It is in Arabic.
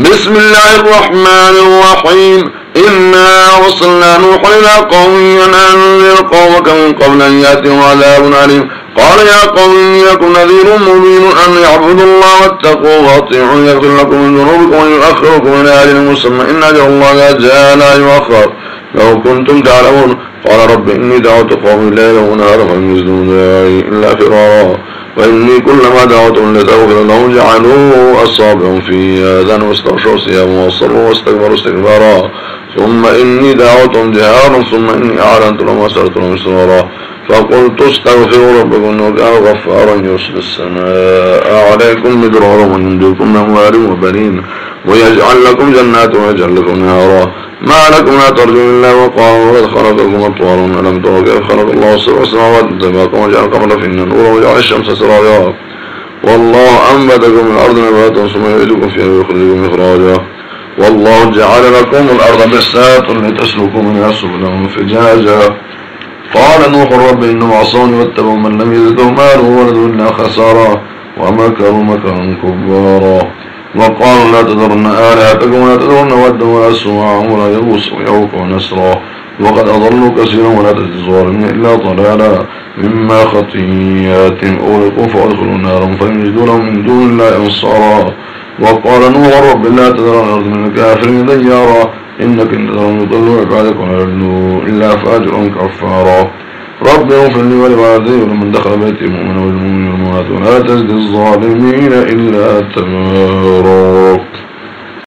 بسم الله الرحمن الرحيم. إنا أرسلنا نوحا إلى قومه أن أنذر قومك من قبل أن يأتيهم عذاب أليم. قال يا قوم يكن نذير مبين أن يعبدوا الله واتقوا واطيعوا يغفر لكم من ذنوبكم ويؤخركم إلى أجل مسمى. إن أجل الله جاء لا يؤخر لو كنتم تعلمون. قال رب إني دعوت قومي ليلا ونهارا فلم داعي إلا فرارا. وإني كلما دعوتهم لتغفر لهم جعلوا أصابعهم في آذان واستغشوا ثيابهم وصروا واستكبروا استكبارا. ثم إني دعوتهم جهارا ثم إني أعلنت لهم وأسرت لهم سرارا فقلت استغفروا ربكم إنه كان غفارا يرسل السماء عليكم مدرارا ويمدكم بأموال وبنين ويجعل لكم جنات ويجعل لكم نهارا. ما لكم لا ترجون الله وقالوا وقد خلقكم أطوارا ألم تروا كيف خلق الله سبع سماوات طباقا وجعل القمر فيهن نورا وجعل الشمس سراجا. والله أنبتكم من الأرض نباتا ثم يعيدكم فيها ويخرجكم إخراجا والله جعل لكم الأرض بساطا لتسلكوا منها سبلا فجاجا قال نوح رب إنهم عصوني واتبعوا من لم يزده ماله ولده إلا خسارا ومكروا مكرا كبارا. وقالوا لا تذرن آلهتكم ولا تذرن ودا ولا سواعا ولا يغوص ويعوق ونسرا. وقد أضلوا كثيرا ولا الظالمين إلا ضلالا مما خطيات أغلقوا فأدخلوا نارا يجدوا لهم من دون الله أنصارا. وقال نوح رب لا تذر الأرض من الكافرين ديارا. إنك إن تذرهم يضلوا عبادك ولا إلا فاجرا كفارا. رب اغفر لي ولوالدي ولمن دخل بيتي مؤمنا والمؤمنين والمؤمنات ولا تزد الظالمين إلا تبارك